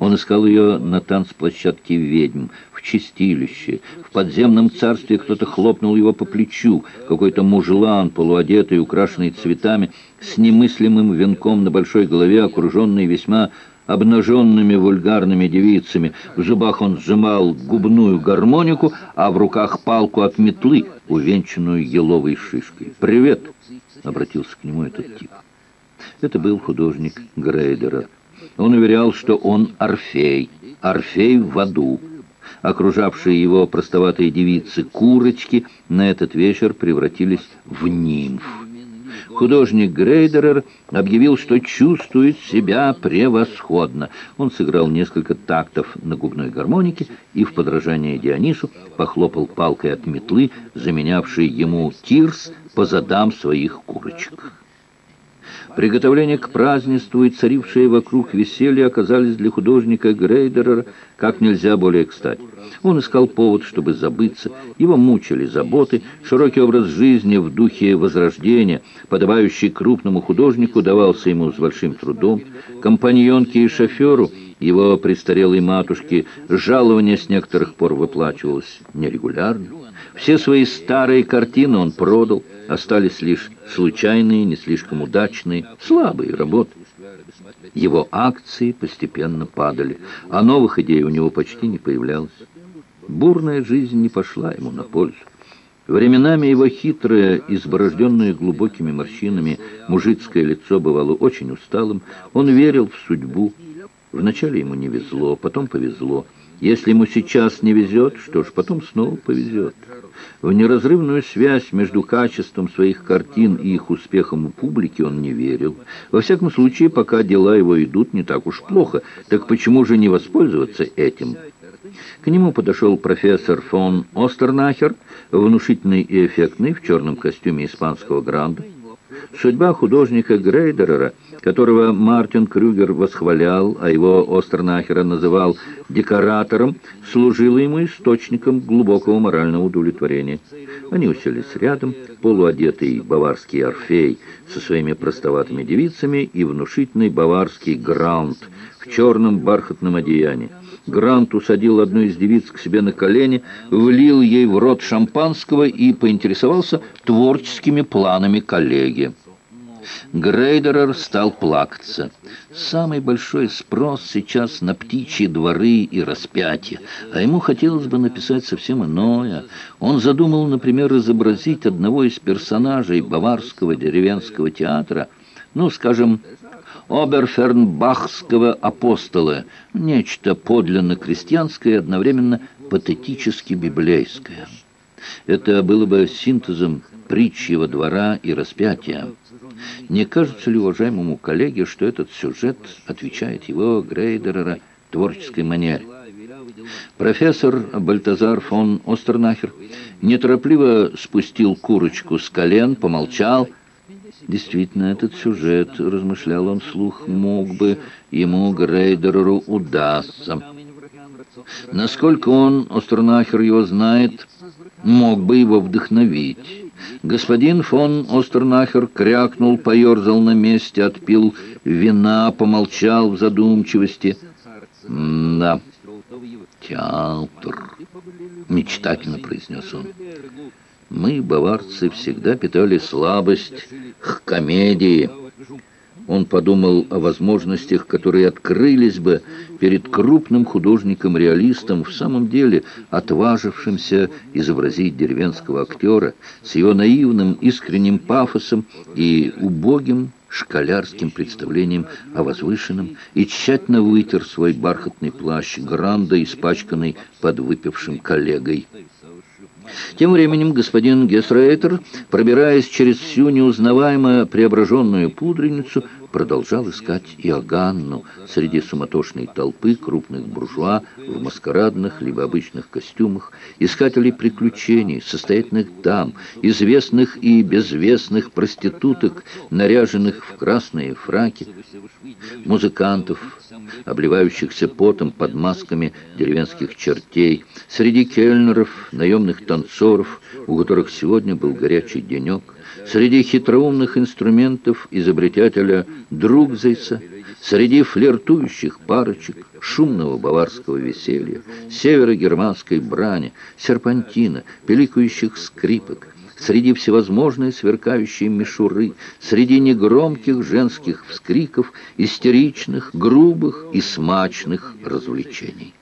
Он искал ее на танцплощадке ведьм, в чистилище. В подземном царстве кто-то хлопнул его по плечу. Какой-то мужлан, полуодетый, украшенный цветами, с немыслимым венком на большой голове, окруженный весьма обнаженными вульгарными девицами. В зубах он сжимал губную гармонику, а в руках палку от метлы, увенчанную еловой шишкой. «Привет!» — обратился к нему этот тип. Это был художник Грейдера. Он уверял, что он Орфей, Орфей в аду. Окружавшие его простоватые девицы-курочки на этот вечер превратились в нимф. Художник Грейдерер объявил, что чувствует себя превосходно. Он сыграл несколько тактов на губной гармонике и в подражание Дионису похлопал палкой от метлы, заменявшей ему тирс по задам своих курочек. Приготовления к празднеству и царившие вокруг веселье оказались для художника Грейдера как нельзя более кстати. Он искал повод, чтобы забыться. Его мучили заботы, широкий образ жизни в духе возрождения, подобающий крупному художнику, давался ему с большим трудом. Компаньонке и шоферу его престарелой матушке жалование с некоторых пор выплачивалось нерегулярно. Все свои старые картины он продал, остались лишь случайные, не слишком удачные, слабые работы. Его акции постепенно падали, а новых идей у него почти не появлялось. Бурная жизнь не пошла ему на пользу. Временами его хитрое, изборожденное глубокими морщинами, мужицкое лицо бывало очень усталым. Он верил в судьбу. Вначале ему не везло, потом повезло. Если ему сейчас не везет, что ж, потом снова повезет. В неразрывную связь между качеством своих картин и их успехом у публики он не верил. Во всяком случае, пока дела его идут не так уж плохо, так почему же не воспользоваться этим? К нему подошел профессор фон Остернахер, внушительный и эффектный, в черном костюме испанского гранда. Судьба художника Грейдерера, которого Мартин Крюгер восхвалял, а его Остернахера называл декоратором, служила ему источником глубокого морального удовлетворения. Они уселись рядом, полуодетый баварский орфей со своими простоватыми девицами и внушительный баварский граунд в черном бархатном одеянии. Грант усадил одну из девиц к себе на колени, влил ей в рот шампанского и поинтересовался творческими планами коллеги. Грейдерер стал плакаться. Самый большой спрос сейчас на птичьи дворы и распятия, а ему хотелось бы написать совсем иное. Он задумал, например, изобразить одного из персонажей баварского деревенского театра, ну, скажем, оберфернбахского апостола, нечто подлинно крестьянское и одновременно патетически библейское. Это было бы синтезом притчьего двора и распятия. Не кажется ли уважаемому коллеге, что этот сюжет отвечает его Грейдерера творческой манере? Профессор Бальтазар фон Остернахер неторопливо спустил курочку с колен, помолчал – Действительно, этот сюжет, размышлял он вслух, мог бы ему, Грейдеру, удастся. Насколько он, Остернахер, его знает, мог бы его вдохновить. Господин фон Остернахер крякнул, поерзал на месте, отпил вина, помолчал в задумчивости. «Да, театр», — мечтательно произнес он. Мы, баварцы, всегда питали слабость к комедии. Он подумал о возможностях, которые открылись бы перед крупным художником-реалистом, в самом деле отважившимся изобразить деревенского актера с его наивным, искренним пафосом и убогим школярским представлением о возвышенном и тщательно вытер свой бархатный плащ Гранда, испачканный подвыпившим коллегой. Тем временем господин Гесрейтер, пробираясь через всю неузнаваемо преображенную пудреницу, продолжал искать Иоганну среди суматошной толпы крупных буржуа в маскарадных либо обычных костюмах, искателей приключений, состоятельных дам, известных и безвестных проституток, наряженных в красные фраки, музыкантов, обливающихся потом под масками деревенских чертей, среди кельнеров, наемных танцоров, у которых сегодня был горячий денек, среди хитроумных инструментов изобретателя Другзейса, среди флиртующих парочек, шумного баварского веселья, северо-германской брани, серпантина, пиликающих скрипок, среди всевозможной сверкающей мишуры, среди негромких женских вскриков, истеричных, грубых и смачных развлечений.